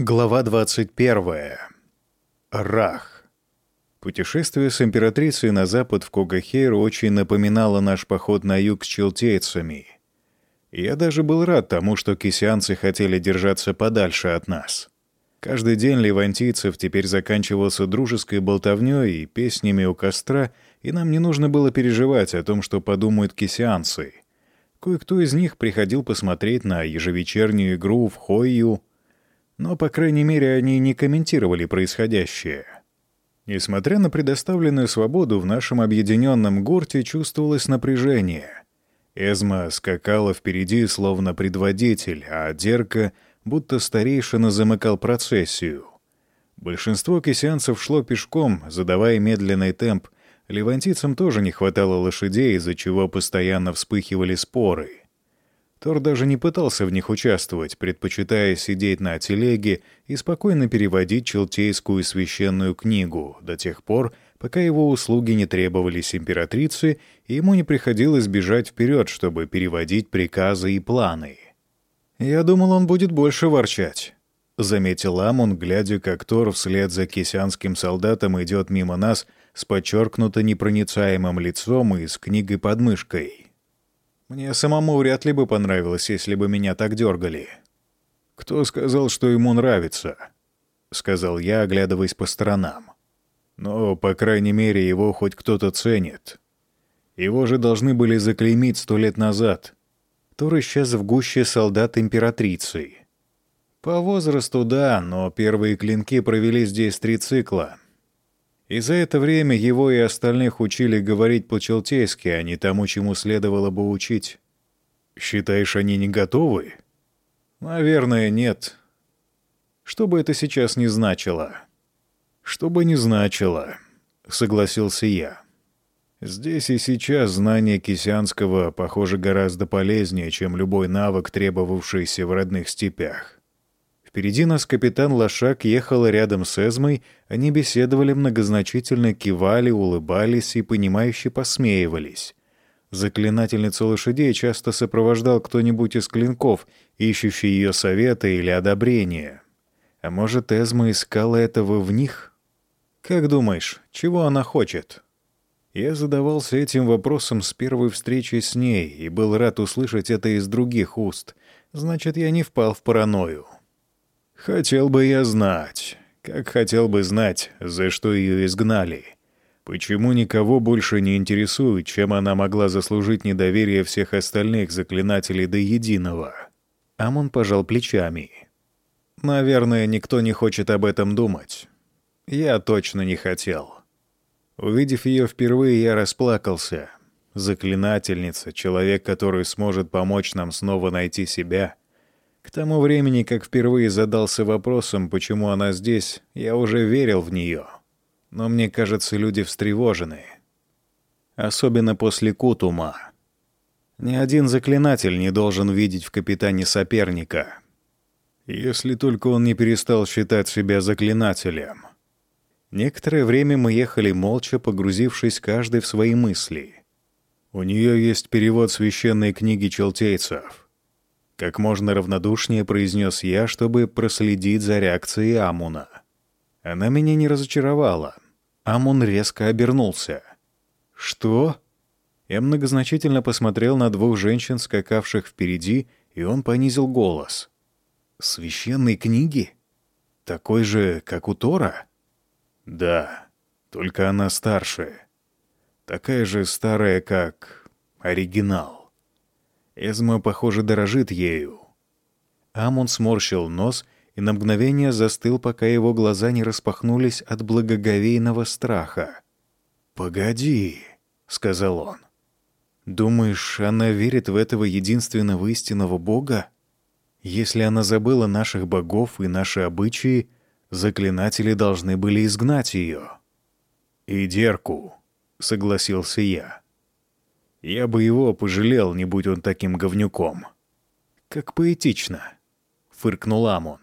Глава 21. Рах. Путешествие с императрицей на запад в Когахейр очень напоминало наш поход на юг с челтейцами. Я даже был рад тому, что кисянцы хотели держаться подальше от нас. Каждый день левантийцев теперь заканчивался дружеской болтовнёй и песнями у костра, и нам не нужно было переживать о том, что подумают кисянцы. Кое-кто из них приходил посмотреть на ежевечернюю игру в Хойю — но, по крайней мере, они не комментировали происходящее. Несмотря на предоставленную свободу, в нашем объединенном гурте чувствовалось напряжение. Эзма скакала впереди, словно предводитель, а Дерка, будто старейшина, замыкал процессию. Большинство кисянцев шло пешком, задавая медленный темп. Левантийцам тоже не хватало лошадей, из-за чего постоянно вспыхивали споры — Тор даже не пытался в них участвовать, предпочитая сидеть на телеге и спокойно переводить челтейскую священную книгу до тех пор, пока его услуги не требовались императрице, и ему не приходилось бежать вперед, чтобы переводить приказы и планы. «Я думал, он будет больше ворчать», — заметил Амон, глядя, как Тор вслед за кисянским солдатом идет мимо нас с подчеркнуто непроницаемым лицом и с книгой под мышкой. Мне самому вряд ли бы понравилось, если бы меня так дергали. «Кто сказал, что ему нравится?» — сказал я, оглядываясь по сторонам. «Но, по крайней мере, его хоть кто-то ценит. Его же должны были заклеймить сто лет назад». Тур исчез в гуще солдат императрицы. По возрасту, да, но первые клинки провели здесь три цикла — и за это время его и остальных учили говорить по-челтейски, а не тому, чему следовало бы учить. Считаешь, они не готовы? Наверное, нет. Что бы это сейчас ни значило? Что бы ни значило, согласился я. Здесь и сейчас знание кисянского, похоже, гораздо полезнее, чем любой навык, требовавшийся в родных степях. Впереди нас капитан Лошак ехал рядом с Эзмой, они беседовали многозначительно, кивали, улыбались и, понимающе посмеивались. Заклинательницу лошадей часто сопровождал кто-нибудь из клинков, ищущий ее совета или одобрения. А может, Эзма искала этого в них? Как думаешь, чего она хочет? Я задавался этим вопросом с первой встречи с ней и был рад услышать это из других уст. Значит, я не впал в паранойю. Хотел бы я знать, как хотел бы знать, за что ее изгнали. Почему никого больше не интересует, чем она могла заслужить недоверие всех остальных заклинателей до единого? Амон пожал плечами. Наверное, никто не хочет об этом думать. Я точно не хотел. Увидев ее впервые, я расплакался. Заклинательница, человек, который сможет помочь нам снова найти себя — к тому времени, как впервые задался вопросом, почему она здесь, я уже верил в нее. Но мне кажется, люди встревожены. Особенно после Кутума. Ни один заклинатель не должен видеть в капитане соперника. Если только он не перестал считать себя заклинателем. Некоторое время мы ехали молча, погрузившись каждый в свои мысли. У нее есть перевод священной книги челтейцев — как можно равнодушнее произнес я, чтобы проследить за реакцией Амуна. Она меня не разочаровала. Амун резко обернулся. «Что?» Я многозначительно посмотрел на двух женщин, скакавших впереди, и он понизил голос. «Священной книги? Такой же, как у Тора?» «Да, только она старше. Такая же старая, как оригинал». Эзма, похоже, дорожит ею. Амон сморщил нос и на мгновение застыл, пока его глаза не распахнулись от благоговейного страха. «Погоди», — сказал он. «Думаешь, она верит в этого единственного истинного Бога? Если она забыла наших богов и наши обычаи, заклинатели должны были изгнать ее». «И Дерку», — согласился я. Я бы его пожалел, не будь он таким говнюком. Как поэтично, — фыркнул Амон.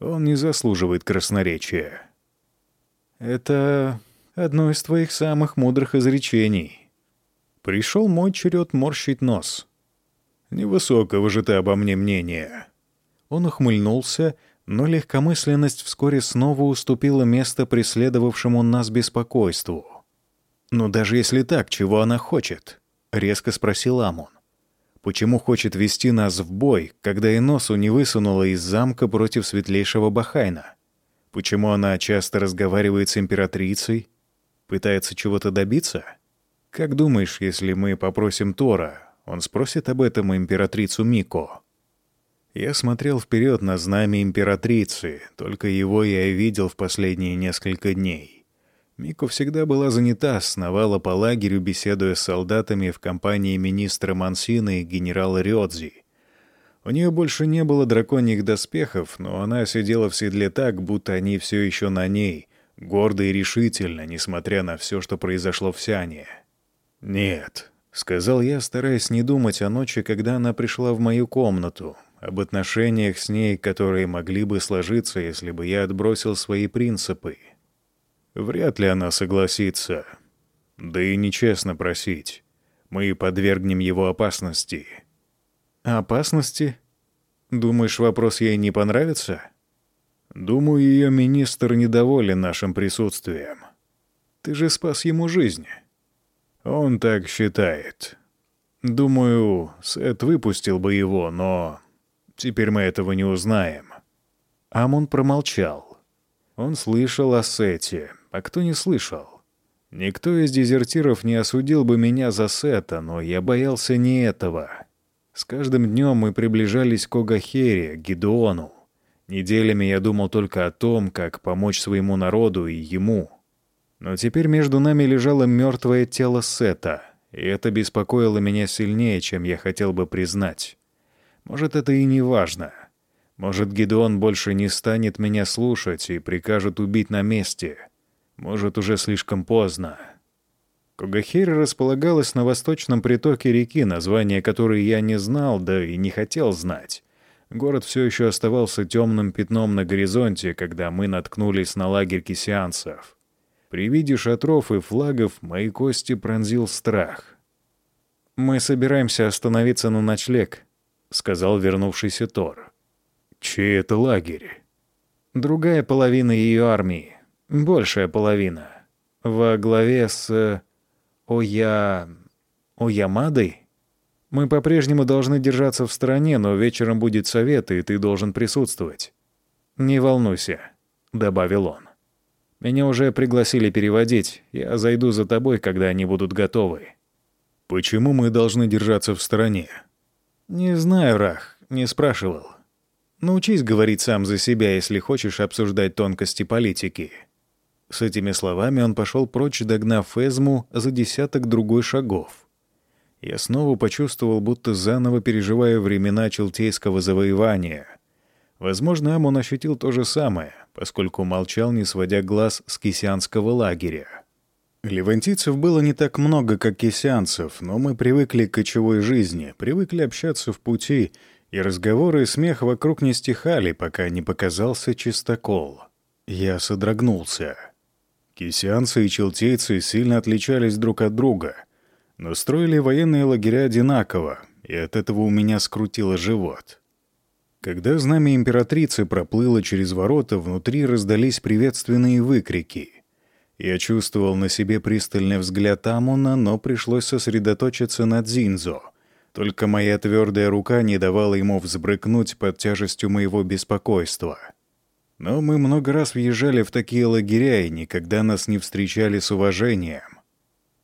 Он не заслуживает красноречия. Это одно из твоих самых мудрых изречений. Пришел мой черед морщить нос. Невысокого же ты обо мне мнения. Он ухмыльнулся, Но легкомысленность вскоре снова уступила место преследовавшему нас беспокойству. «Ну даже если так, чего она хочет?» — резко спросил Амон. «Почему хочет вести нас в бой, когда и носу не высунула из замка против светлейшего Бахайна? Почему она часто разговаривает с императрицей? Пытается чего-то добиться? Как думаешь, если мы попросим Тора, он спросит об этом императрицу Мико?» Я смотрел вперед на знамя императрицы, только его я и видел в последние несколько дней. Мико всегда была занята, сновала по лагерю, беседуя с солдатами в компании министра Мансина и генерала Рёдзи. У нее больше не было драконьих доспехов, но она сидела в седле так, будто они все еще на ней, гордо и решительно, несмотря на все, что произошло в Сиане. «Нет», — сказал я, стараясь не думать о ночи, когда она пришла в мою комнату, об отношениях с ней, которые могли бы сложиться, если бы я отбросил свои принципы. Вряд ли она согласится. Да и нечестно просить. Мы подвергнем его опасности. Опасности? Думаешь, вопрос ей не понравится? Думаю, ее министр недоволен нашим присутствием. Ты же спас ему жизнь. Он так считает. Думаю, Сет выпустил бы его, но теперь мы этого не узнаем. Амон промолчал. Он слышал о Сете, а кто не слышал? Никто из дезертиров не осудил бы меня за Сета, но я боялся не этого. С каждым днем мы приближались к Огахере, Гидеону. Неделями я думал только о том, как помочь своему народу и ему. Но теперь между нами лежало мертвое тело Сета, и это беспокоило меня сильнее, чем я хотел бы признать. Может, это и не важно. Может, Гидеон больше не станет меня слушать и прикажет убить на месте. Может, уже слишком поздно. Кугахири располагалась на восточном притоке реки, название которой я не знал, да и не хотел знать. Город все еще оставался темным пятном на горизонте, когда мы наткнулись на лагерь кисианцев. При виде шатров и флагов мои кости пронзил страх. «Мы собираемся остановиться на ночлег», — сказал вернувшийся Тор. «Чей это лагерь?» «Другая половина ее армии. Большая половина. Во главе с... Э, Оя... Оямадой? Мы по-прежнему должны держаться в стороне, но вечером будет совет, и ты должен присутствовать. Не волнуйся, — добавил он. Меня уже пригласили переводить. Я зайду за тобой, когда они будут готовы. Почему мы должны держаться в стороне? Не знаю, Рах, не спрашивал. Научись говорить сам за себя, если хочешь обсуждать тонкости политики. С этими словами он пошел прочь, догнав Эзму за десяток другой шагов. Я снова почувствовал, будто заново переживаю времена челтейского завоевания. Возможно, Амон ощутил то же самое, поскольку молчал, не сводя глаз с кисянского лагеря. Левантийцев было не так много, как кисянцев, но мы привыкли к кочевой жизни, привыкли общаться в пути, и разговоры и смех вокруг не стихали, пока не показался чистокол. Я содрогнулся. Кисянцы и челтейцы сильно отличались друг от друга, но строили военные лагеря одинаково, и от этого у меня скрутило живот. Когда знамя императрицы проплыло через ворота, внутри раздались приветственные выкрики. Я чувствовал на себе пристальный взгляд Амуна, но пришлось сосредоточиться на Дзинзо. Только моя твердая рука не давала ему взбрыкнуть под тяжестью моего беспокойства — но мы много раз въезжали в такие лагеря и никогда нас не встречали с уважением.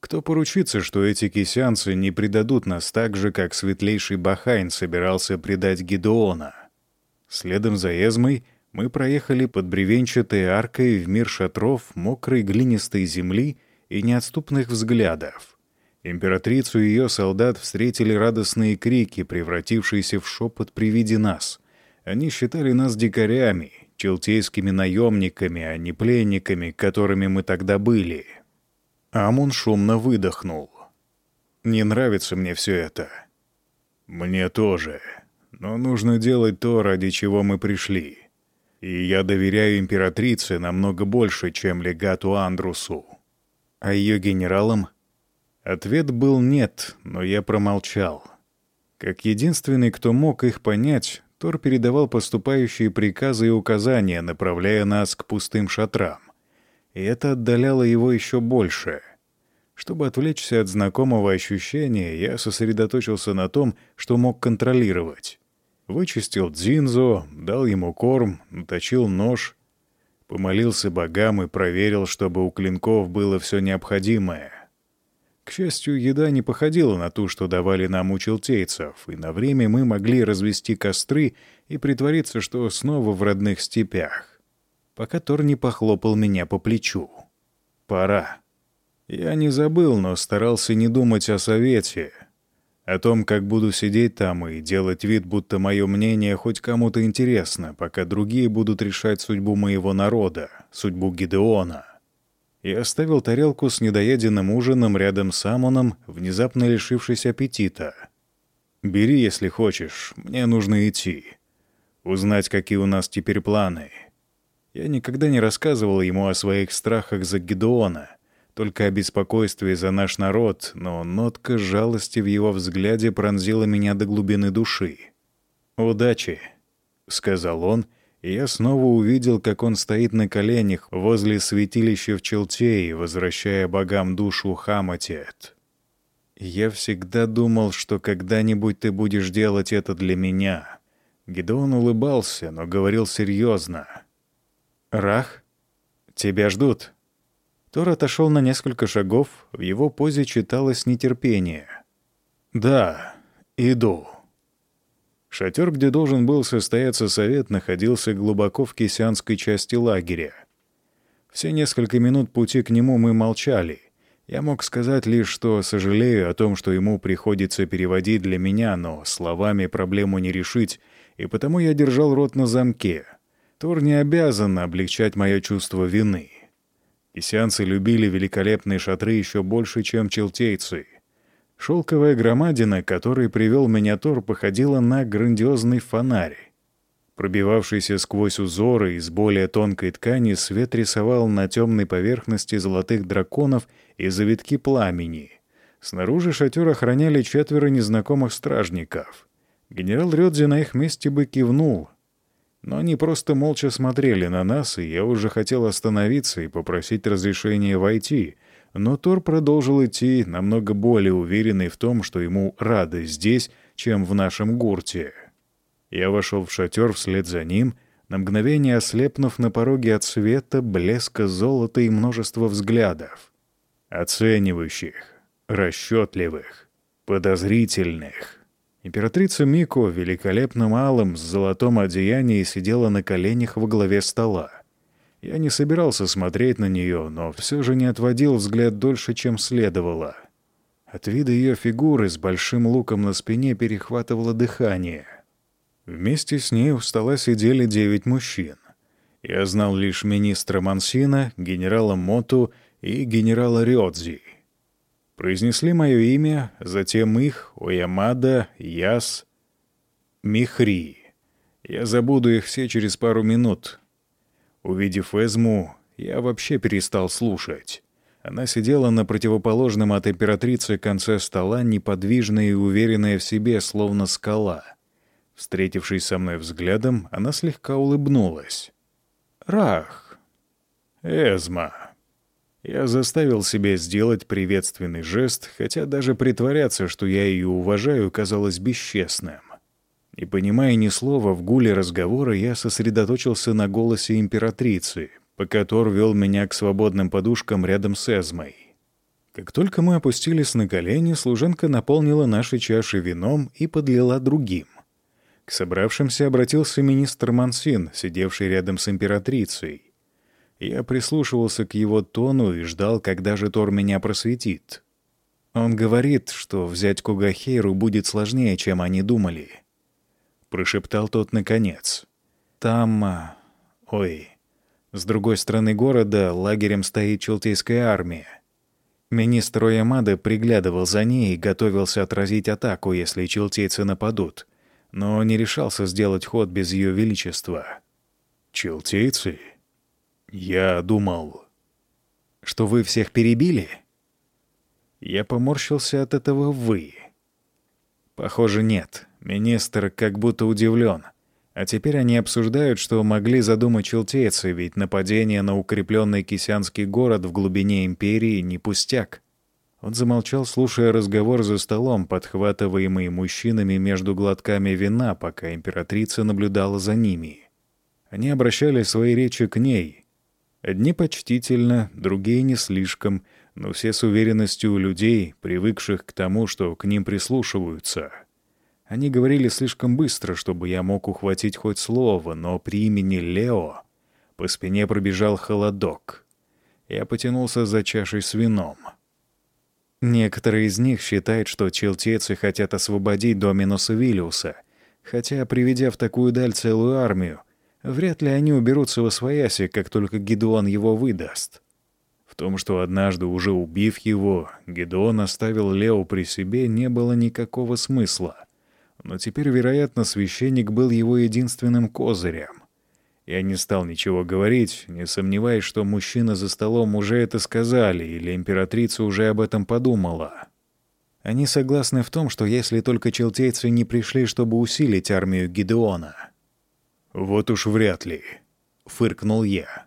Кто поручится, что эти кисянцы не предадут нас так же, как светлейший Бахайн собирался предать Гедеона? Следом за Эзмой мы проехали под бревенчатой аркой в мир шатров, мокрой глинистой земли и неотступных взглядов. Императрицу и ее солдат встретили радостные крики, превратившиеся в шепот при виде нас. Они считали нас дикарями — челтейскими наемниками, а не пленниками, которыми мы тогда были. Амун шумно выдохнул. «Не нравится мне все это». «Мне тоже. Но нужно делать то, ради чего мы пришли. И я доверяю императрице намного больше, чем легату Андрусу». «А ее генералам?» Ответ был «нет», но я промолчал. Как единственный, кто мог их понять, Тор передавал поступающие приказы и указания, направляя нас к пустым шатрам. И это отдаляло его еще больше. Чтобы отвлечься от знакомого ощущения, я сосредоточился на том, что мог контролировать. Вычистил Дзинзо, дал ему корм, наточил нож, помолился богам и проверил, чтобы у клинков было все необходимое. К счастью, еда не походила на ту, что давали нам у челтейцев, и на время мы могли развести костры и притвориться, что снова в родных степях. Пока Тор не похлопал меня по плечу. «Пора». Я не забыл, но старался не думать о совете, о том, как буду сидеть там и делать вид, будто мое мнение хоть кому-то интересно, пока другие будут решать судьбу моего народа, судьбу Гидеона и оставил тарелку с недоеденным ужином рядом с Амоном, внезапно лишившись аппетита. «Бери, если хочешь, мне нужно идти. Узнать, какие у нас теперь планы». Я никогда не рассказывал ему о своих страхах за Гедеона, только о беспокойстве за наш народ, но нотка жалости в его взгляде пронзила меня до глубины души. «Удачи», — сказал он, — и я снова увидел, как он стоит на коленях возле святилища в Челтее, возвращая богам душу Хаматет. Я всегда думал, что когда-нибудь ты будешь делать это для меня. Гедеон улыбался, но говорил серьезно. «Рах, тебя ждут». Тор отошел на несколько шагов, в его позе читалось нетерпение. «Да, иду». Шатер, где должен был состояться совет, находился глубоко в кисянской части лагеря. Все несколько минут пути к нему мы молчали. Я мог сказать лишь, что сожалею о том, что ему приходится переводить для меня, но словами проблему не решить, и потому я держал рот на замке. Тор не обязан облегчать мое чувство вины. Кисянцы любили великолепные шатры еще больше, чем челтейцы — Шелковая громадина, которой привел меня Тор, походила на грандиозный фонарь. Пробивавшийся сквозь узоры из более тонкой ткани, свет рисовал на темной поверхности золотых драконов и завитки пламени. Снаружи шатер охраняли четверо незнакомых стражников. Генерал Рёдзи на их месте бы кивнул. Но они просто молча смотрели на нас, и я уже хотел остановиться и попросить разрешения войти — но Тор продолжил идти, намного более уверенный в том, что ему рады здесь, чем в нашем гурте. Я вошел в шатер вслед за ним, на мгновение ослепнув на пороге от света, блеска золота и множества взглядов. Оценивающих, расчетливых, подозрительных. Императрица Мико в великолепном алом с золотом одеянии сидела на коленях во главе стола. Я не собирался смотреть на нее, но все же не отводил взгляд дольше, чем следовало. От вида ее фигуры с большим луком на спине перехватывало дыхание. Вместе с ней у стола сидели девять мужчин. Я знал лишь министра Мансина, генерала Моту и генерала Рёдзи. Произнесли мое имя, затем их, Оямада, Яс, Михри. Я забуду их все через пару минут, Увидев Эзму, я вообще перестал слушать. Она сидела на противоположном от императрицы конце стола, неподвижная и уверенная в себе, словно скала. Встретившись со мной взглядом, она слегка улыбнулась. «Рах! Эзма!» Я заставил себя сделать приветственный жест, хотя даже притворяться, что я ее уважаю, казалось бесчестным. Не понимая ни слова в гуле разговора, я сосредоточился на голосе императрицы, пока Тор вел меня к свободным подушкам рядом с Эзмой. Как только мы опустились на колени, служенка наполнила наши чаши вином и подлила другим. К собравшимся обратился министр Мансин, сидевший рядом с императрицей. Я прислушивался к его тону и ждал, когда же Тор меня просветит. Он говорит, что взять Кугахейру будет сложнее, чем они думали — прошептал тот наконец. «Там... А, ой... С другой стороны города лагерем стоит Челтейская армия. Министр Оямада приглядывал за ней и готовился отразить атаку, если челтейцы нападут, но не решался сделать ход без ее величества. «Челтейцы? Я думал...» «Что вы всех перебили?» Я поморщился от этого «вы». «Похоже, нет. Министр как будто удивлен. А теперь они обсуждают, что могли задумать челтейцы, ведь нападение на укрепленный кисянский город в глубине империи не пустяк. Он замолчал, слушая разговор за столом, подхватываемый мужчинами между глотками вина, пока императрица наблюдала за ними. Они обращали свои речи к ней. Одни почтительно, другие не слишком, но все с уверенностью людей, привыкших к тому, что к ним прислушиваются. Они говорили слишком быстро, чтобы я мог ухватить хоть слово, но при имени Лео по спине пробежал холодок. Я потянулся за чашей с вином. Некоторые из них считают, что челтейцы хотят освободить Доминуса Виллиуса, хотя, приведя в такую даль целую армию, вряд ли они уберутся во свояси, как только Гедеон его выдаст. В том, что однажды уже убив его, Гедеон оставил Лео при себе, не было никакого смысла. Но теперь, вероятно, священник был его единственным козырем. Я не стал ничего говорить, не сомневаясь, что мужчины за столом уже это сказали или императрица уже об этом подумала. Они согласны в том, что если только челтейцы не пришли, чтобы усилить армию Гидеона. «Вот уж вряд ли», — фыркнул я.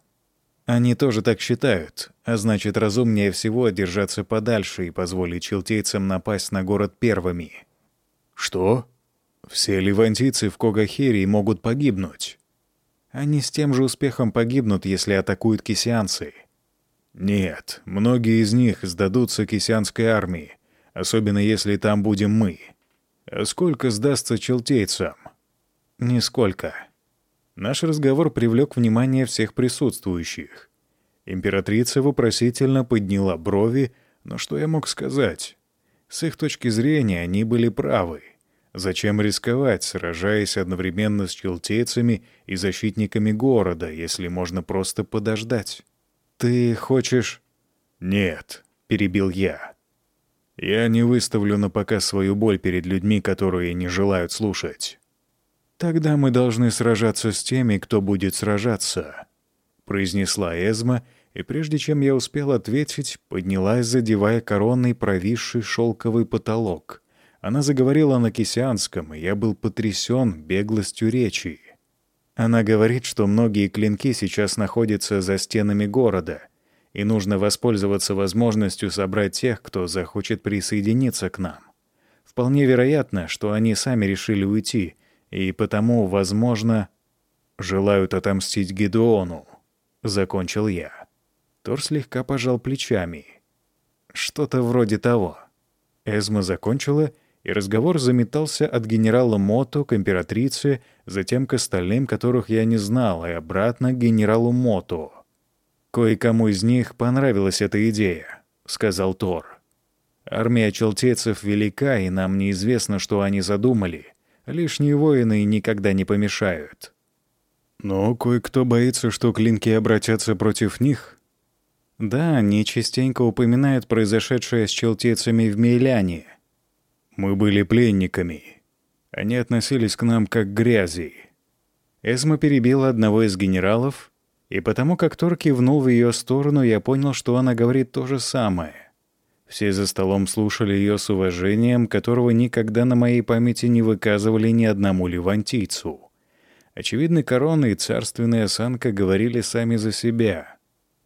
«Они тоже так считают, а значит, разумнее всего держаться подальше и позволить челтейцам напасть на город первыми». «Что? Все ливантийцы в Когахерии могут погибнуть?» Они с тем же успехом погибнут, если атакуют кисянцы. Нет, многие из них сдадутся кисянской армии, особенно если там будем мы. А сколько сдастся челтейцам? Нисколько. Наш разговор привлек внимание всех присутствующих. Императрица вопросительно подняла брови, но что я мог сказать? С их точки зрения они были правы. Зачем рисковать, сражаясь одновременно с челтейцами и защитниками города, если можно просто подождать? «Ты хочешь...» «Нет», — перебил я. «Я не выставлю на показ свою боль перед людьми, которые не желают слушать». «Тогда мы должны сражаться с теми, кто будет сражаться», — произнесла Эзма, и прежде чем я успел ответить, поднялась, задевая коронный провисший шелковый потолок — она заговорила на кисянском, и я был потрясен беглостью речи. Она говорит, что многие клинки сейчас находятся за стенами города, и нужно воспользоваться возможностью собрать тех, кто захочет присоединиться к нам. Вполне вероятно, что они сами решили уйти, и потому, возможно, желают отомстить Гедеону. Закончил я. Тор слегка пожал плечами. Что-то вроде того. Эзма закончила и разговор заметался от генерала Мото к императрице, затем к остальным, которых я не знал, и обратно к генералу Мото. «Кое-кому из них понравилась эта идея», — сказал Тор. «Армия челтейцев велика, и нам неизвестно, что они задумали. Лишние воины никогда не помешают». «Но кое-кто боится, что клинки обратятся против них», да, они частенько упоминают произошедшее с челтейцами в Мейляне. Мы были пленниками. Они относились к нам как к грязи. Эсма перебила одного из генералов, и потому как Тор кивнул в ее сторону, я понял, что она говорит то же самое. Все за столом слушали ее с уважением, которого никогда на моей памяти не выказывали ни одному левантийцу. Очевидно, корона и царственная осанка говорили сами за себя.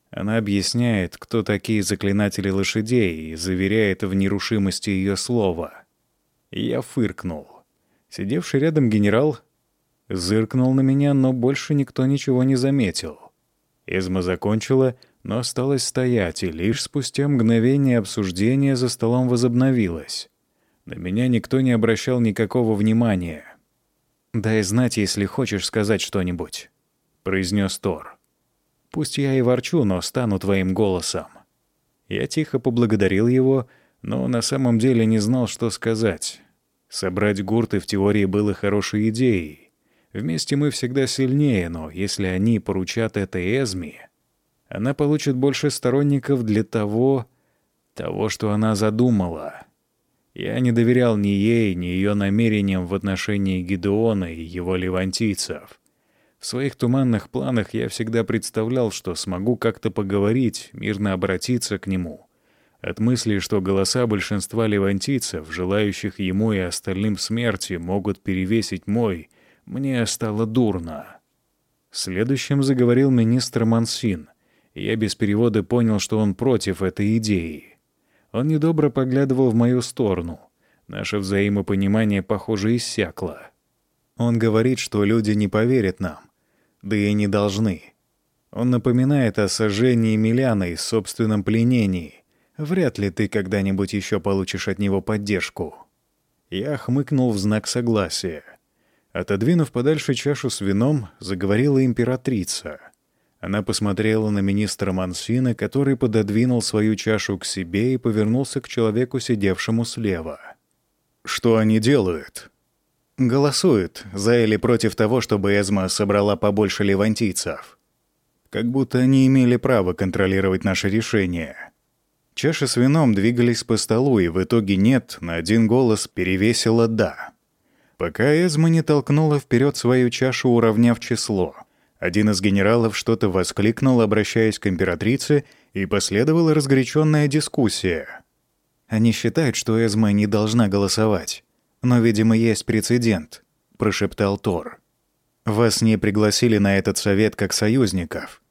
Она объясняет, кто такие заклинатели лошадей, и заверяет в нерушимости ее слова. Я фыркнул. Сидевший рядом генерал зыркнул на меня, но больше никто ничего не заметил. Изма закончила, но осталась стоять, и лишь спустя мгновение обсуждения за столом возобновилось. На меня никто не обращал никакого внимания. «Дай знать, если хочешь сказать что-нибудь», — произнес Тор. «Пусть я и ворчу, но стану твоим голосом». Я тихо поблагодарил его, — но на самом деле не знал, что сказать. Собрать гурты в теории было хорошей идеей. Вместе мы всегда сильнее, но если они поручат это Эзме, она получит больше сторонников для того, того, что она задумала. Я не доверял ни ей, ни ее намерениям в отношении Гедеона и его левантийцев. В своих туманных планах я всегда представлял, что смогу как-то поговорить, мирно обратиться к нему — от мысли, что голоса большинства левантийцев, желающих ему и остальным смерти, могут перевесить мой, Мне стало дурно. Следующим заговорил министр Мансин, я без перевода понял, что он против этой идеи. Он недобро поглядывал в мою сторону. Наше взаимопонимание, похоже, иссякло. Он говорит, что люди не поверят нам, да и не должны. Он напоминает о сожжении Миляны и собственном пленении. Вряд ли ты когда-нибудь еще получишь от него поддержку. Я хмыкнул в знак согласия. Отодвинув подальше чашу с вином, заговорила императрица. Она посмотрела на министра Мансина, который пододвинул свою чашу к себе и повернулся к человеку, сидевшему слева. «Что они делают?» «Голосуют за или против того, чтобы Эзма собрала побольше левантийцев. Как будто они имели право контролировать наше решение». Чаши с вином двигались по столу, и в итоге «нет» на один голос перевесило «да». Пока Эзма не толкнула вперед свою чашу, уравняв число. Один из генералов что-то воскликнул, обращаясь к императрице, и последовала разгоряченная дискуссия. «Они считают, что Эзма не должна голосовать. Но, видимо, есть прецедент», — прошептал Тор. «Вас не пригласили на этот совет как союзников.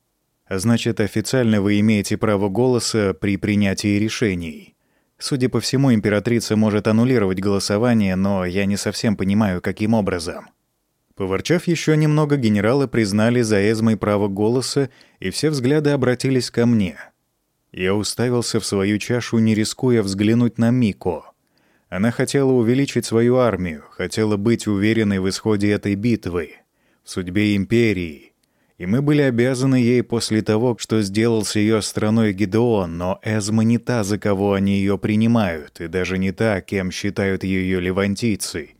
Значит, официально вы имеете право голоса при принятии решений. Судя по всему, императрица может аннулировать голосование, но я не совсем понимаю, каким образом. Поворчав еще немного, генералы признали за Эзмой право голоса, и все взгляды обратились ко мне. Я уставился в свою чашу, не рискуя взглянуть на Мико. Она хотела увеличить свою армию, хотела быть уверенной в исходе этой битвы, в судьбе империи, и мы были обязаны ей после того, что сделал с ее страной Гидеон, но Эзма не та, за кого они ее принимают, и даже не та, кем считают ее левантийцы.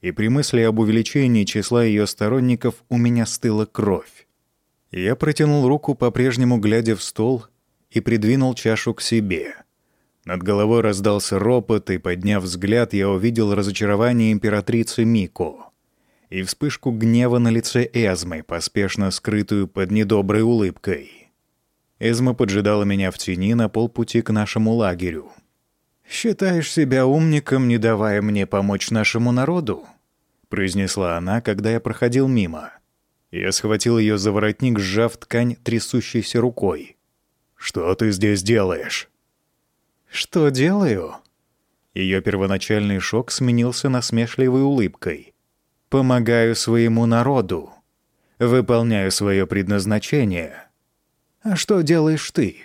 И при мысли об увеличении числа ее сторонников у меня стыла кровь. Я протянул руку, по-прежнему глядя в стол, и придвинул чашу к себе. Над головой раздался ропот, и, подняв взгляд, я увидел разочарование императрицы Мико и вспышку гнева на лице Эзмы, поспешно скрытую под недоброй улыбкой. Эзма поджидала меня в тени на полпути к нашему лагерю. «Считаешь себя умником, не давая мне помочь нашему народу?» — произнесла она, когда я проходил мимо. Я схватил ее за воротник, сжав ткань трясущейся рукой. «Что ты здесь делаешь?» «Что делаю?» Ее первоначальный шок сменился насмешливой улыбкой. Помогаю своему народу. Выполняю свое предназначение. А что делаешь ты?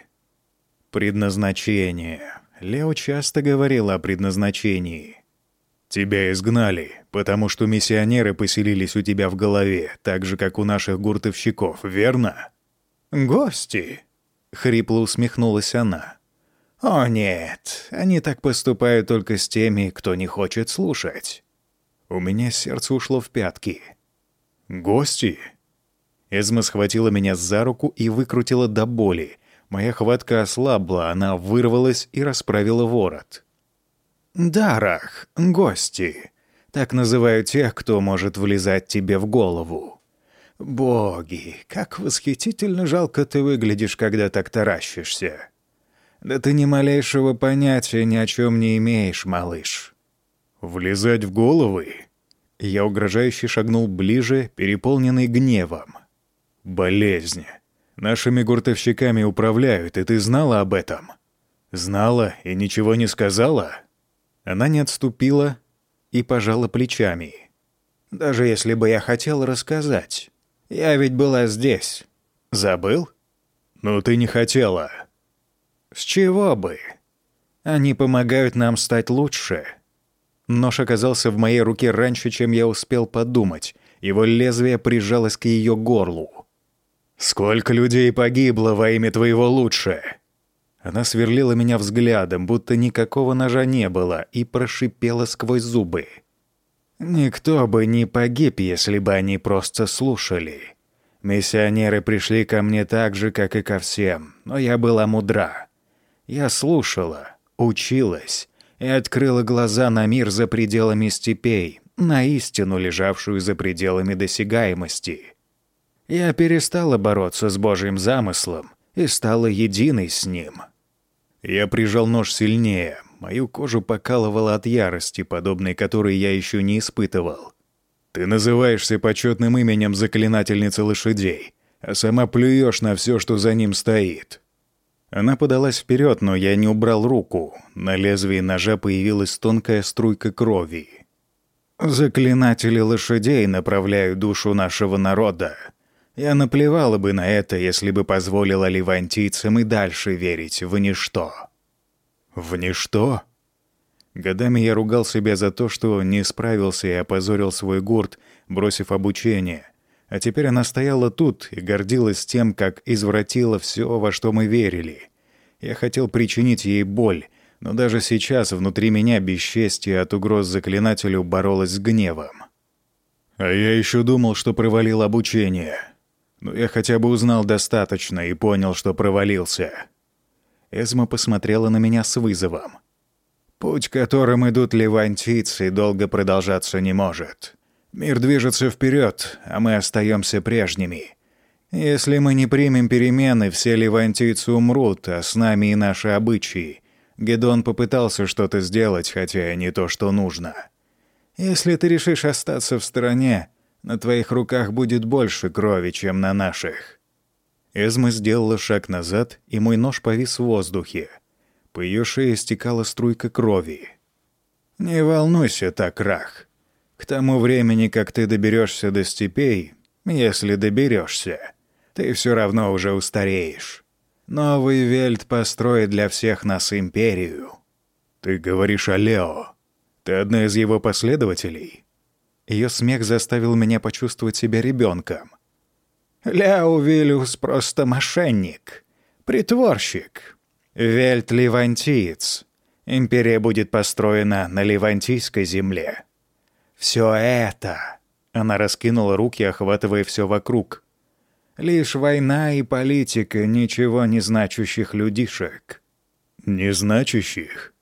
Предназначение. Лео часто говорил о предназначении. Тебя изгнали, потому что миссионеры поселились у тебя в голове, так же, как у наших гуртовщиков, верно? Гости, хрипло усмехнулась она. О нет, они так поступают только с теми, кто не хочет слушать. У меня сердце ушло в пятки. «Гости?» Эзма схватила меня за руку и выкрутила до боли. Моя хватка ослабла, она вырвалась и расправила ворот. «Дарах, гости. Так называют тех, кто может влезать тебе в голову. Боги, как восхитительно жалко ты выглядишь, когда так таращишься. Да ты ни малейшего понятия ни о чем не имеешь, малыш». «Влезать в головы?» Я угрожающе шагнул ближе, переполненный гневом. «Болезнь. Нашими гуртовщиками управляют, и ты знала об этом?» «Знала и ничего не сказала?» Она не отступила и пожала плечами. «Даже если бы я хотел рассказать. Я ведь была здесь. Забыл?» «Ну, ты не хотела». «С чего бы? Они помогают нам стать лучше». Нож оказался в моей руке раньше, чем я успел подумать. Его лезвие прижалось к ее горлу. «Сколько людей погибло во имя твоего лучше!» Она сверлила меня взглядом, будто никакого ножа не было, и прошипела сквозь зубы. «Никто бы не погиб, если бы они просто слушали. Миссионеры пришли ко мне так же, как и ко всем, но я была мудра. Я слушала, училась, и открыла глаза на мир за пределами степей, на истину, лежавшую за пределами досягаемости. Я перестала бороться с Божьим замыслом и стала единой с ним. Я прижал нож сильнее, мою кожу покалывало от ярости, подобной которой я еще не испытывал. Ты называешься почетным именем заклинательницы лошадей, а сама плюешь на все, что за ним стоит. Она подалась вперед, но я не убрал руку. На лезвии ножа появилась тонкая струйка крови. Заклинатели лошадей направляют душу нашего народа. Я наплевала бы на это, если бы позволила левантийцам и дальше верить в ничто. В ничто? Годами я ругал себя за то, что не справился и опозорил свой гурт, бросив обучение. А теперь она стояла тут и гордилась тем, как извратила все, во что мы верили. Я хотел причинить ей боль, но даже сейчас внутри меня бесчестие от угроз заклинателю боролось с гневом. А я еще думал, что провалил обучение. Но я хотя бы узнал достаточно и понял, что провалился. Эзма посмотрела на меня с вызовом. Путь, которым идут левантийцы, долго продолжаться не может. Мир движется вперед, а мы остаемся прежними. Если мы не примем перемены, все левантийцы умрут, а с нами и наши обычаи. Гедон попытался что-то сделать, хотя и не то, что нужно. Если ты решишь остаться в стороне, на твоих руках будет больше крови, чем на наших. Эзма сделала шаг назад, и мой нож повис в воздухе. По ее шее стекала струйка крови. «Не волнуйся так, Рах. К тому времени, как ты доберешься до степей, если доберешься, ты все равно уже устареешь. Новый Вельт построит для всех нас империю». «Ты говоришь о Лео. Ты одна из его последователей?» Ее смех заставил меня почувствовать себя ребенком. «Ляо Вилюс просто мошенник, притворщик, Вельт Левантиец. Империя будет построена на Левантийской земле. Все это... Она раскинула руки, охватывая все вокруг. Лишь война и политика ничего не значащих людишек. Не значащих?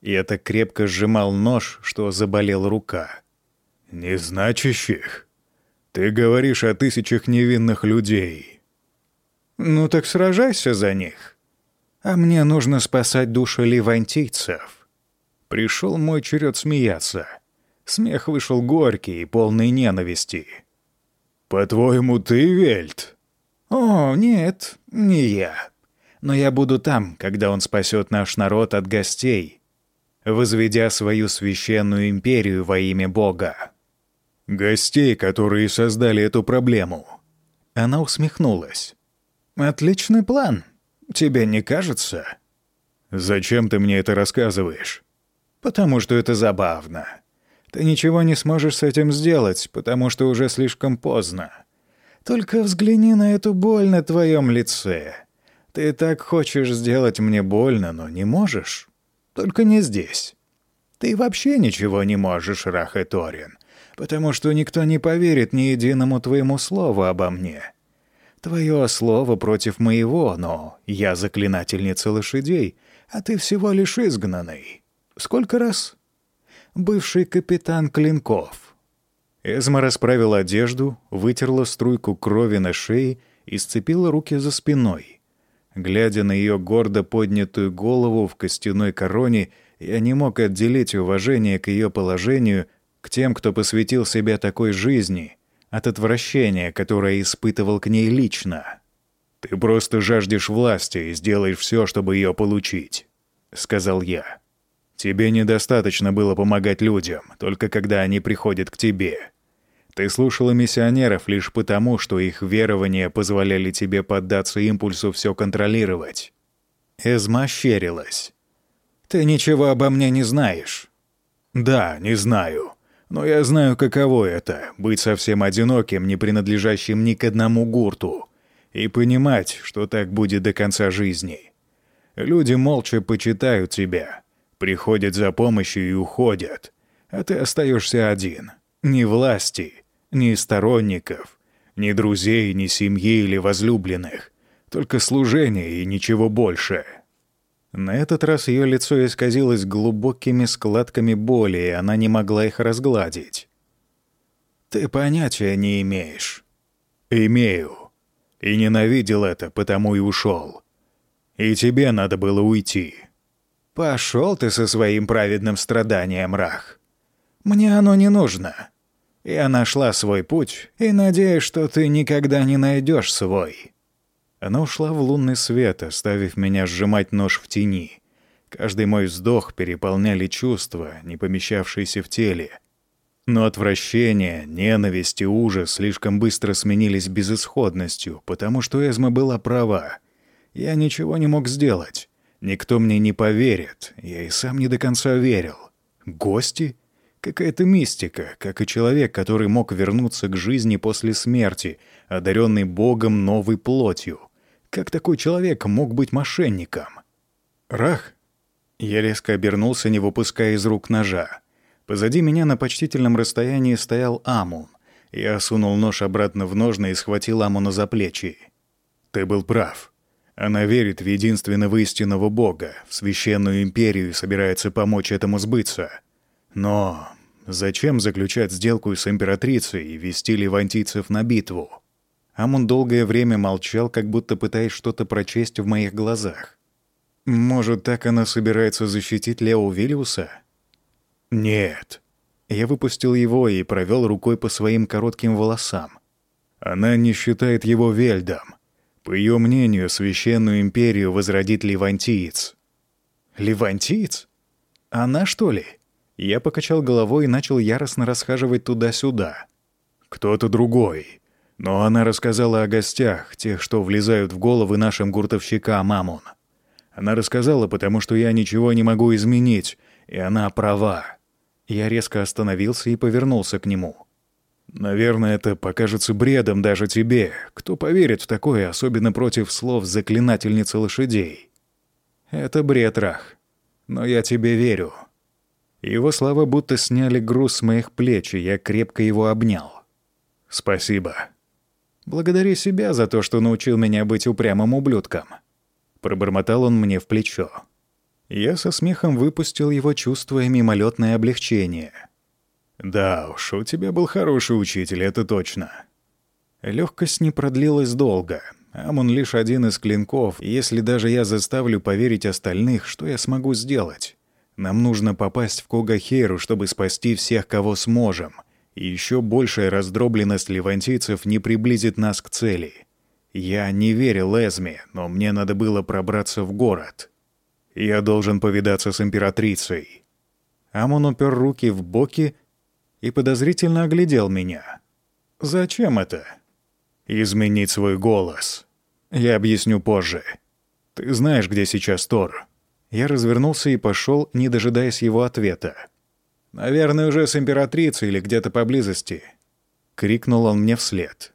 Я так крепко сжимал нож, что заболела рука. Не значащих? Ты говоришь о тысячах невинных людей. Ну так сражайся за них а мне нужно спасать души левантийцев. Пришел мой черед смеяться. Смех вышел горький и полный ненависти. «По-твоему, ты Вельт?» «О, нет, не я. Но я буду там, когда он спасет наш народ от гостей, возведя свою священную империю во имя Бога». «Гостей, которые создали эту проблему». Она усмехнулась. «Отличный план. Тебе не кажется? Зачем ты мне это рассказываешь? Потому что это забавно. Ты ничего не сможешь с этим сделать, потому что уже слишком поздно. Только взгляни на эту боль на твоем лице. Ты так хочешь сделать мне больно, но не можешь. Только не здесь. Ты вообще ничего не можешь, Рахеторин, потому что никто не поверит ни единому твоему слову обо мне. Твое слово против моего, но я заклинательница лошадей, а ты всего лишь изгнанный. Сколько раз? Бывший капитан Клинков. Эзма расправила одежду, вытерла струйку крови на шее и сцепила руки за спиной. Глядя на ее гордо поднятую голову в костяной короне, я не мог отделить уважение к ее положению, к тем, кто посвятил себя такой жизни — от отвращения, которое испытывал к ней лично. «Ты просто жаждешь власти и сделаешь все, чтобы ее получить», — сказал я. «Тебе недостаточно было помогать людям, только когда они приходят к тебе. Ты слушала миссионеров лишь потому, что их верования позволяли тебе поддаться импульсу все контролировать». Эзма щерилась. «Ты ничего обо мне не знаешь». «Да, не знаю. Но я знаю, каково это — быть совсем одиноким, не принадлежащим ни к одному гурту, и понимать, что так будет до конца жизни. Люди молча почитают тебя, приходят за помощью и уходят, а ты остаешься один. Ни власти, ни сторонников, ни друзей, ни семьи или возлюбленных, только служение и ничего больше». На этот раз ее лицо исказилось глубокими складками боли, и она не могла их разгладить. «Ты понятия не имеешь». «Имею. И ненавидел это, потому и ушел. И тебе надо было уйти». «Пошел ты со своим праведным страданием, Рах. Мне оно не нужно. Я нашла свой путь и надеюсь, что ты никогда не найдешь свой». Она ушла в лунный свет, оставив меня сжимать нож в тени. Каждый мой вздох переполняли чувства, не помещавшиеся в теле. Но отвращение, ненависть и ужас слишком быстро сменились безысходностью, потому что Эзма была права. Я ничего не мог сделать. Никто мне не поверит. Я и сам не до конца верил. Гости? Какая-то мистика, как и человек, который мог вернуться к жизни после смерти, одаренный Богом новой плотью. Как такой человек мог быть мошенником? Рах? Я резко обернулся, не выпуская из рук ножа. Позади меня на почтительном расстоянии стоял Амун. Я сунул нож обратно в ножны и схватил Амуна за плечи. «Ты был прав. Она верит в единственного истинного Бога, в священную империю и собирается помочь этому сбыться. Но зачем заключать сделку с императрицей и вести левантийцев на битву?» Амун долгое время молчал, как будто пытаясь что-то прочесть в моих глазах. «Может, так она собирается защитить Лео Виллиуса?» «Нет». Я выпустил его и провел рукой по своим коротким волосам. Она не считает его Вельдом. По ее мнению, священную империю возродит Левантиец. Левантиец? Она, что ли? Я покачал головой и начал яростно расхаживать туда-сюда. Кто-то другой. Но она рассказала о гостях, тех, что влезают в головы нашим гуртовщикам Мамон. Она рассказала, потому что я ничего не могу изменить, и она права. Я резко остановился и повернулся к нему. «Наверное, это покажется бредом даже тебе. Кто поверит в такое, особенно против слов заклинательницы лошадей?» «Это бред, Рах. Но я тебе верю». Его слова будто сняли груз с моих плеч, и я крепко его обнял. «Спасибо. Благодари себя за то, что научил меня быть упрямым ублюдком». Пробормотал он мне в плечо. Я со смехом выпустил его, чувствуя мимолетное облегчение. «Да уж, у тебя был хороший учитель, это точно». Легкость не продлилась долго. Амон лишь один из клинков, и если даже я заставлю поверить остальных, что я смогу сделать? Нам нужно попасть в Когахейру, чтобы спасти всех, кого сможем. И еще большая раздробленность левантийцев не приблизит нас к цели. Я не верил Эзме, но мне надо было пробраться в город. Я должен повидаться с императрицей. Амон упер руки в боки и подозрительно оглядел меня. Зачем это? Изменить свой голос. Я объясню позже. Ты знаешь, где сейчас Тор? Я развернулся и пошел, не дожидаясь его ответа. «Наверное, уже с императрицей или где-то поблизости», — крикнул он мне вслед.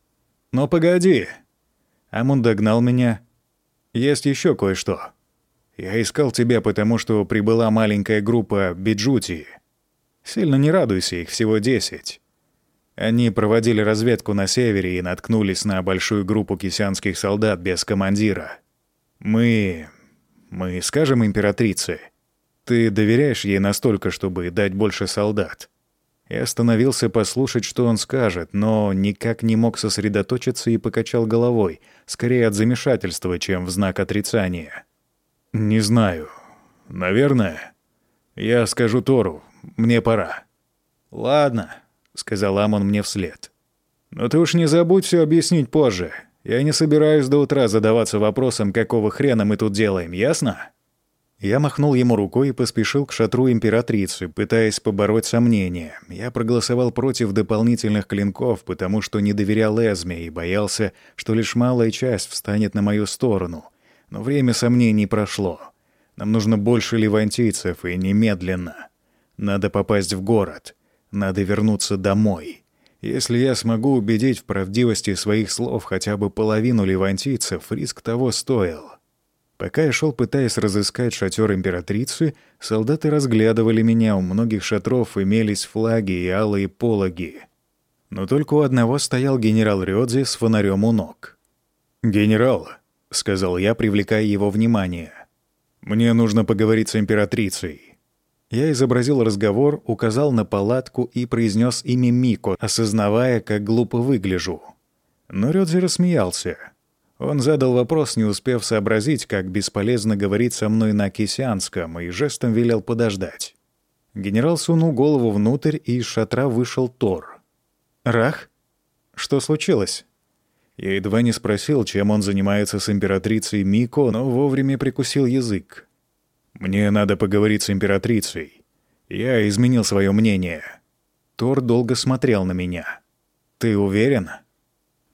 «Но погоди!» Амон догнал меня. «Есть еще кое-что». Я искал тебя, потому что прибыла маленькая группа биджути. Сильно не радуйся, их всего десять. Они проводили разведку на севере и наткнулись на большую группу кисянских солдат без командира. Мы... мы скажем императрице. Ты доверяешь ей настолько, чтобы дать больше солдат?» Я остановился послушать, что он скажет, но никак не мог сосредоточиться и покачал головой, скорее от замешательства, чем в знак отрицания. «Не знаю. Наверное. Я скажу Тору. Мне пора». «Ладно», — сказал Амон мне вслед. «Но ты уж не забудь все объяснить позже. Я не собираюсь до утра задаваться вопросом, какого хрена мы тут делаем, ясно?» Я махнул ему рукой и поспешил к шатру императрицы, пытаясь побороть сомнения. Я проголосовал против дополнительных клинков, потому что не доверял Эзме и боялся, что лишь малая часть встанет на мою сторону — но время сомнений прошло. Нам нужно больше левантийцев, и немедленно. Надо попасть в город. Надо вернуться домой. Если я смогу убедить в правдивости своих слов хотя бы половину левантийцев, риск того стоил. Пока я шел, пытаясь разыскать шатер императрицы, солдаты разглядывали меня, у многих шатров имелись флаги и алые пологи. Но только у одного стоял генерал Рёдзи с фонарем у ног. «Генерал», — сказал я, привлекая его внимание. «Мне нужно поговорить с императрицей». Я изобразил разговор, указал на палатку и произнес имя Мико, осознавая, как глупо выгляжу. Но Рёдзи рассмеялся. Он задал вопрос, не успев сообразить, как бесполезно говорить со мной на кисянском, и жестом велел подождать. Генерал сунул голову внутрь, и из шатра вышел Тор. «Рах? Что случилось?» Я едва не спросил, чем он занимается с императрицей Мико, но вовремя прикусил язык. «Мне надо поговорить с императрицей. Я изменил свое мнение». Тор долго смотрел на меня. «Ты уверен?»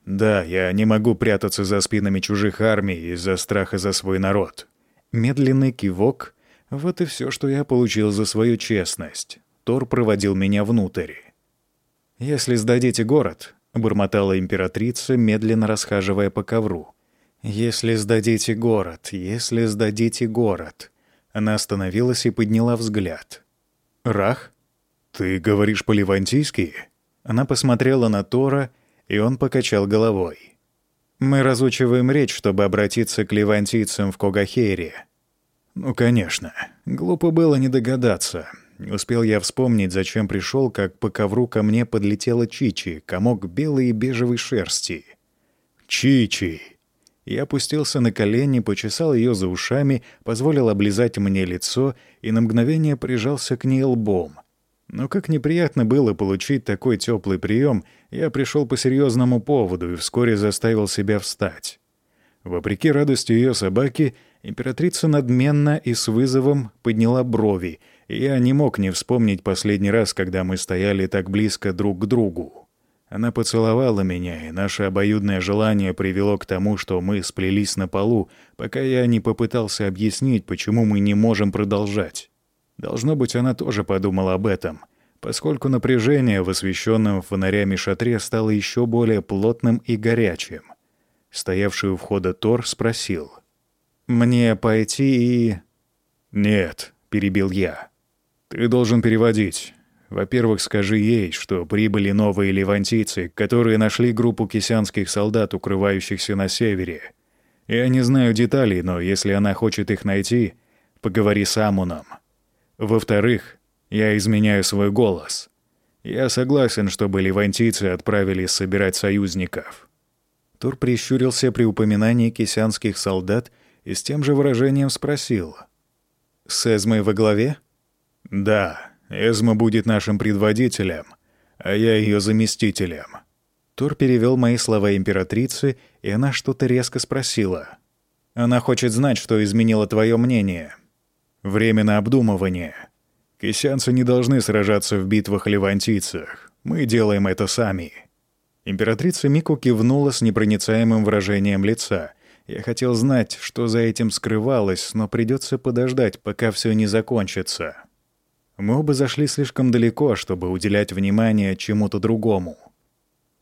«Да, я не могу прятаться за спинами чужих армий из-за страха за свой народ». Медленный кивок — вот и все, что я получил за свою честность. Тор проводил меня внутрь. «Если сдадите город, — бормотала императрица, медленно расхаживая по ковру. «Если сдадите город, если сдадите город». Она остановилась и подняла взгляд. «Рах? Ты говоришь по-левантийски?» Она посмотрела на Тора, и он покачал головой. «Мы разучиваем речь, чтобы обратиться к левантийцам в Когахере». «Ну, конечно. Глупо было не догадаться. Успел я вспомнить, зачем пришел, как по ковру ко мне подлетела Чичи, комок белой и бежевой шерсти. «Чичи!» Я опустился на колени, почесал ее за ушами, позволил облизать мне лицо и на мгновение прижался к ней лбом. Но как неприятно было получить такой теплый прием, я пришел по серьезному поводу и вскоре заставил себя встать. Вопреки радости ее собаки, императрица надменно и с вызовом подняла брови — я не мог не вспомнить последний раз, когда мы стояли так близко друг к другу. Она поцеловала меня, и наше обоюдное желание привело к тому, что мы сплелись на полу, пока я не попытался объяснить, почему мы не можем продолжать. Должно быть, она тоже подумала об этом, поскольку напряжение в освещенном фонарями шатре стало еще более плотным и горячим. Стоявший у входа Тор спросил. «Мне пойти и...» «Нет», — перебил я. Ты должен переводить. Во-первых, скажи ей, что прибыли новые левантийцы, которые нашли группу кисянских солдат, укрывающихся на севере. Я не знаю деталей, но если она хочет их найти, поговори с Амуном. Во-вторых, я изменяю свой голос. Я согласен, чтобы левантийцы отправились собирать союзников». Тур прищурился при упоминании кисянских солдат и с тем же выражением спросил. «С Эзмой во главе?» «Да, Эзма будет нашим предводителем, а я ее заместителем». Тур перевел мои слова императрице, и она что-то резко спросила. «Она хочет знать, что изменило твое мнение». «Время на обдумывание. Кисянцы не должны сражаться в битвах левантийцах. Мы делаем это сами». Императрица Мику кивнула с непроницаемым выражением лица. Я хотел знать, что за этим скрывалось, но придется подождать, пока все не закончится. Мы оба зашли слишком далеко, чтобы уделять внимание чему-то другому.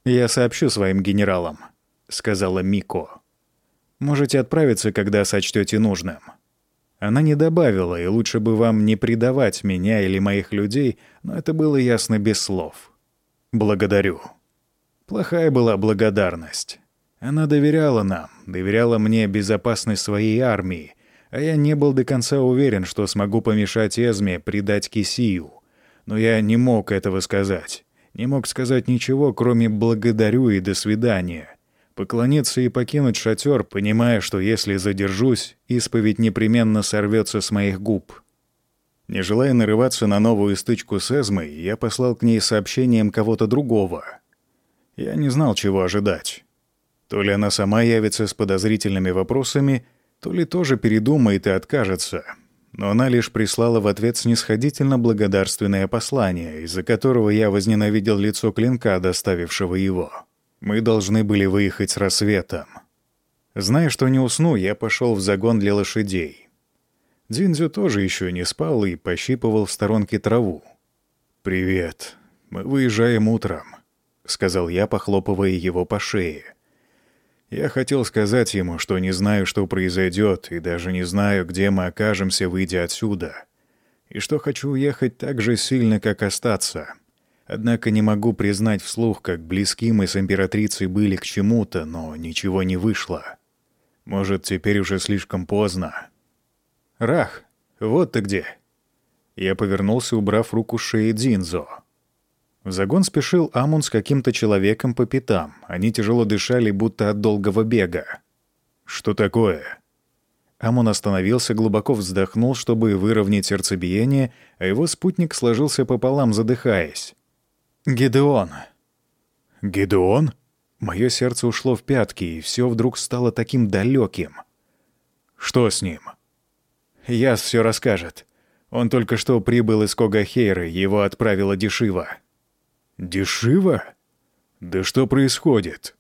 «Я сообщу своим генералам», — сказала Мико. «Можете отправиться, когда сочтете нужным». Она не добавила, и лучше бы вам не предавать меня или моих людей, но это было ясно без слов. «Благодарю». Плохая была благодарность. Она доверяла нам, доверяла мне безопасность своей армии, а я не был до конца уверен, что смогу помешать Эзме предать Кисию. Но я не мог этого сказать. Не мог сказать ничего, кроме «благодарю» и «до свидания». Поклониться и покинуть шатер, понимая, что если задержусь, исповедь непременно сорвется с моих губ. Не желая нарываться на новую стычку с Эзмой, я послал к ней сообщением кого-то другого. Я не знал, чего ожидать. То ли она сама явится с подозрительными вопросами — то ли тоже передумает и откажется. Но она лишь прислала в ответ снисходительно благодарственное послание, из-за которого я возненавидел лицо клинка, доставившего его. Мы должны были выехать с рассветом. Зная, что не усну, я пошел в загон для лошадей. Дзинзю тоже еще не спал и пощипывал в сторонке траву. «Привет. Мы выезжаем утром», — сказал я, похлопывая его по шее. Я хотел сказать ему, что не знаю, что произойдет, и даже не знаю, где мы окажемся, выйдя отсюда. И что хочу уехать так же сильно, как остаться. Однако не могу признать вслух, как близки мы с императрицей были к чему-то, но ничего не вышло. Может, теперь уже слишком поздно. «Рах, вот ты где!» Я повернулся, убрав руку с шеи Дзинзо. В загон спешил Амун с каким-то человеком по пятам. Они тяжело дышали, будто от долгого бега. «Что такое?» Амун остановился, глубоко вздохнул, чтобы выровнять сердцебиение, а его спутник сложился пополам, задыхаясь. «Гедеон!» Гедеон? Мое сердце ушло в пятки, и все вдруг стало таким далеким. Что с ним? Яс все расскажет. Он только что прибыл из Когахейры, его отправила Дешива. Дешива? Да что происходит?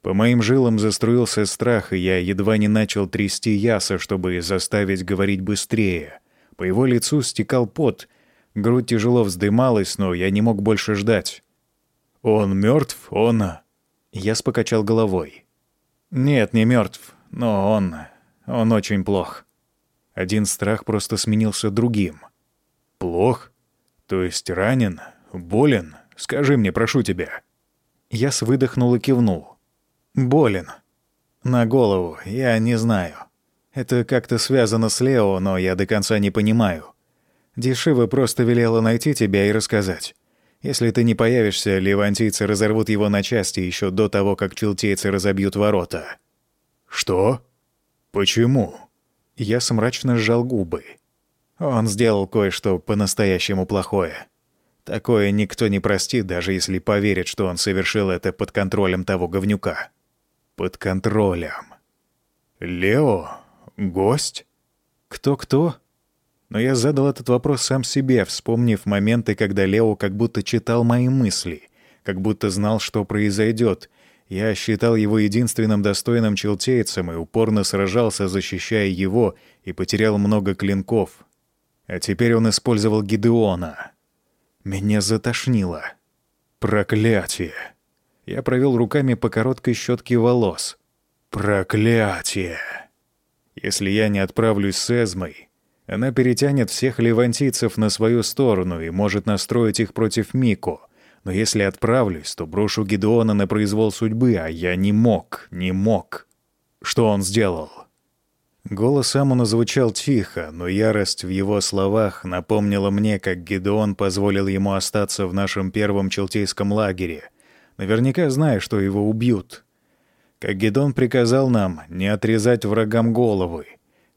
По моим жилам заструился страх, и я едва не начал трясти Яса, чтобы заставить говорить быстрее. По его лицу стекал пот, грудь тяжело вздымалась, но я не мог больше ждать. «Он мертв? Он...» Яс покачал головой. «Нет, не мертв, но он... он очень плох». Один страх просто сменился другим. «Плох? То есть ранен? Болен? Скажи мне, прошу тебя». Яс выдохнул и кивнул. Болен. На голову, я не знаю. Это как-то связано с Лео, но я до конца не понимаю. Дешево просто велела найти тебя и рассказать. Если ты не появишься, левантийцы разорвут его на части еще до того, как челтейцы разобьют ворота. Что? Почему? Я смрачно сжал губы. Он сделал кое-что по-настоящему плохое. Такое никто не простит, даже если поверит, что он совершил это под контролем того говнюка под контролем. Лео? Гость? Кто-кто? Но я задал этот вопрос сам себе, вспомнив моменты, когда Лео как будто читал мои мысли, как будто знал, что произойдет. Я считал его единственным достойным челтейцем и упорно сражался, защищая его, и потерял много клинков. А теперь он использовал Гидеона. Меня затошнило. Проклятие! Я провел руками по короткой щетке волос. Проклятие! Если я не отправлюсь с Эзмой, она перетянет всех левантийцев на свою сторону и может настроить их против Мико. Но если отправлюсь, то брошу Гедеона на произвол судьбы, а я не мог, не мог. Что он сделал? Голос Амуна звучал тихо, но ярость в его словах напомнила мне, как Гедеон позволил ему остаться в нашем первом челтейском лагере — наверняка зная, что его убьют. Как Гедон приказал нам не отрезать врагам головы,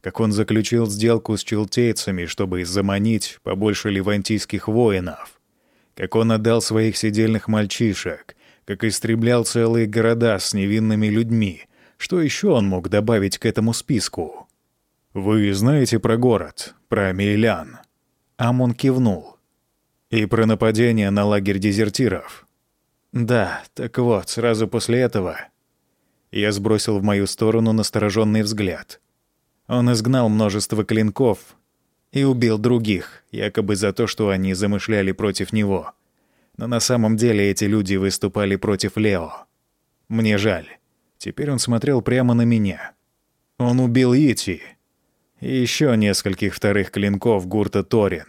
как он заключил сделку с челтейцами, чтобы заманить побольше левантийских воинов, как он отдал своих сидельных мальчишек, как истреблял целые города с невинными людьми. Что еще он мог добавить к этому списку? «Вы знаете про город, про Мейлян?» Амон кивнул. «И про нападение на лагерь дезертиров?» Да, так вот, сразу после этого я сбросил в мою сторону настороженный взгляд. Он изгнал множество клинков и убил других, якобы за то, что они замышляли против него. Но на самом деле эти люди выступали против Лео. Мне жаль. Теперь он смотрел прямо на меня. Он убил Ити и еще нескольких вторых клинков Гурта Торин.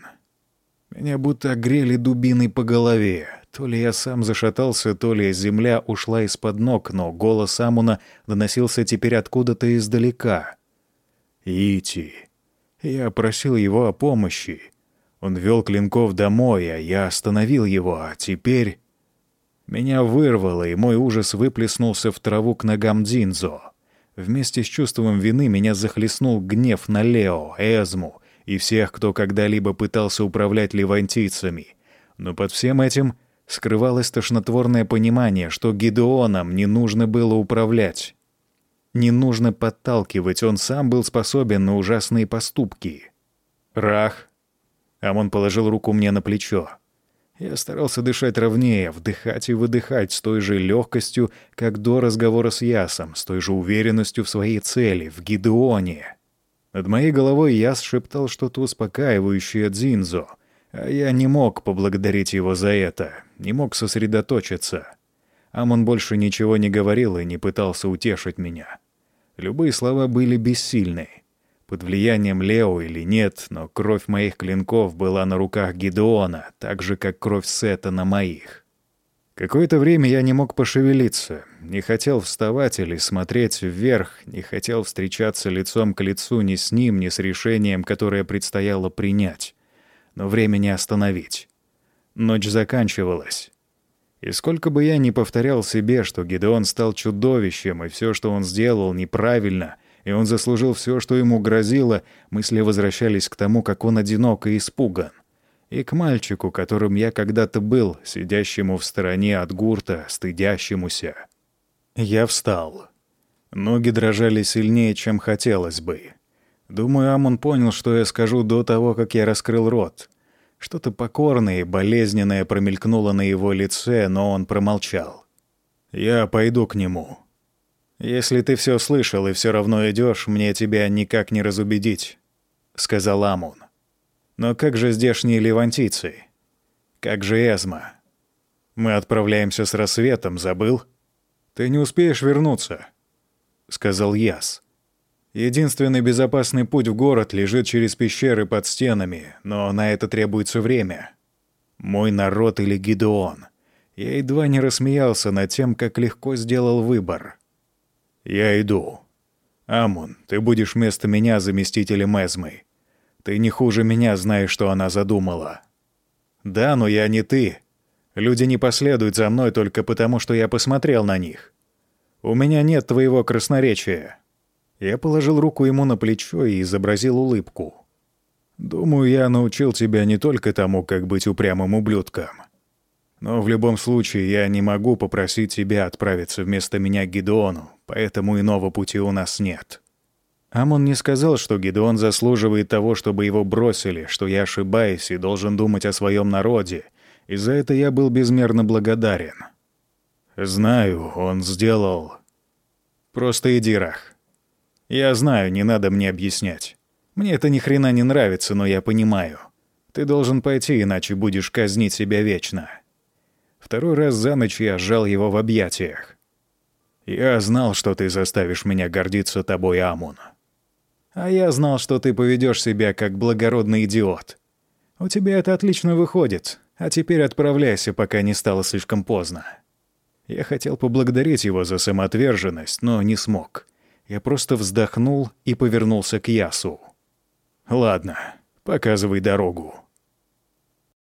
Меня будто огрели дубиной по голове. То ли я сам зашатался, то ли земля ушла из-под ног, но голос Амуна доносился теперь откуда-то издалека. «Ити». Я просил его о помощи. Он вел Клинков домой, а я остановил его, а теперь... Меня вырвало, и мой ужас выплеснулся в траву к ногам Дзинзо. Вместе с чувством вины меня захлестнул гнев на Лео, Эзму и всех, кто когда-либо пытался управлять левантийцами. Но под всем этим скрывалось тошнотворное понимание, что Гидеоном не нужно было управлять. Не нужно подталкивать, он сам был способен на ужасные поступки. «Рах!» Амон положил руку мне на плечо. Я старался дышать ровнее, вдыхать и выдыхать с той же легкостью, как до разговора с Ясом, с той же уверенностью в своей цели, в Гидеоне. Над моей головой Яс шептал что-то успокаивающее Дзинзо — а я не мог поблагодарить его за это, не мог сосредоточиться. Амон больше ничего не говорил и не пытался утешить меня. Любые слова были бессильны. Под влиянием Лео или нет, но кровь моих клинков была на руках Гидеона, так же, как кровь Сета на моих. Какое-то время я не мог пошевелиться, не хотел вставать или смотреть вверх, не хотел встречаться лицом к лицу ни с ним, ни с решением, которое предстояло принять но время не остановить. Ночь заканчивалась. И сколько бы я ни повторял себе, что Гедеон стал чудовищем, и все, что он сделал, неправильно, и он заслужил все, что ему грозило, мысли возвращались к тому, как он одинок и испуган. и к мальчику, которым я когда-то был, сидящему в стороне от гурта, стыдящемуся. Я встал. Ноги дрожали сильнее, чем хотелось бы. Думаю, Амон понял, что я скажу до того, как я раскрыл рот. Что-то покорное и болезненное промелькнуло на его лице, но он промолчал. «Я пойду к нему. Если ты все слышал и все равно идешь, мне тебя никак не разубедить», — сказал Амон. «Но как же здешние левантийцы? Как же Эзма? Мы отправляемся с рассветом, забыл? Ты не успеешь вернуться», — сказал Яс. Единственный безопасный путь в город лежит через пещеры под стенами, но на это требуется время. Мой народ или Гидеон. Я едва не рассмеялся над тем, как легко сделал выбор. Я иду. Амун, ты будешь вместо меня заместителем Эзмы. Ты не хуже меня знаешь, что она задумала. Да, но я не ты. Люди не последуют за мной только потому, что я посмотрел на них. У меня нет твоего красноречия. Я положил руку ему на плечо и изобразил улыбку. «Думаю, я научил тебя не только тому, как быть упрямым ублюдком. Но в любом случае я не могу попросить тебя отправиться вместо меня к Гидеону, поэтому иного пути у нас нет». Амон не сказал, что Гидеон заслуживает того, чтобы его бросили, что я ошибаюсь и должен думать о своем народе, и за это я был безмерно благодарен. «Знаю, он сделал...» «Просто иди, Рах. Я знаю, не надо мне объяснять. Мне это ни хрена не нравится, но я понимаю. Ты должен пойти, иначе будешь казнить себя вечно. Второй раз за ночь я сжал его в объятиях. Я знал, что ты заставишь меня гордиться тобой, Амун. А я знал, что ты поведешь себя как благородный идиот. У тебя это отлично выходит, а теперь отправляйся, пока не стало слишком поздно. Я хотел поблагодарить его за самоотверженность, но не смог. Я просто вздохнул и повернулся к Ясу. «Ладно, показывай дорогу».